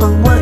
but what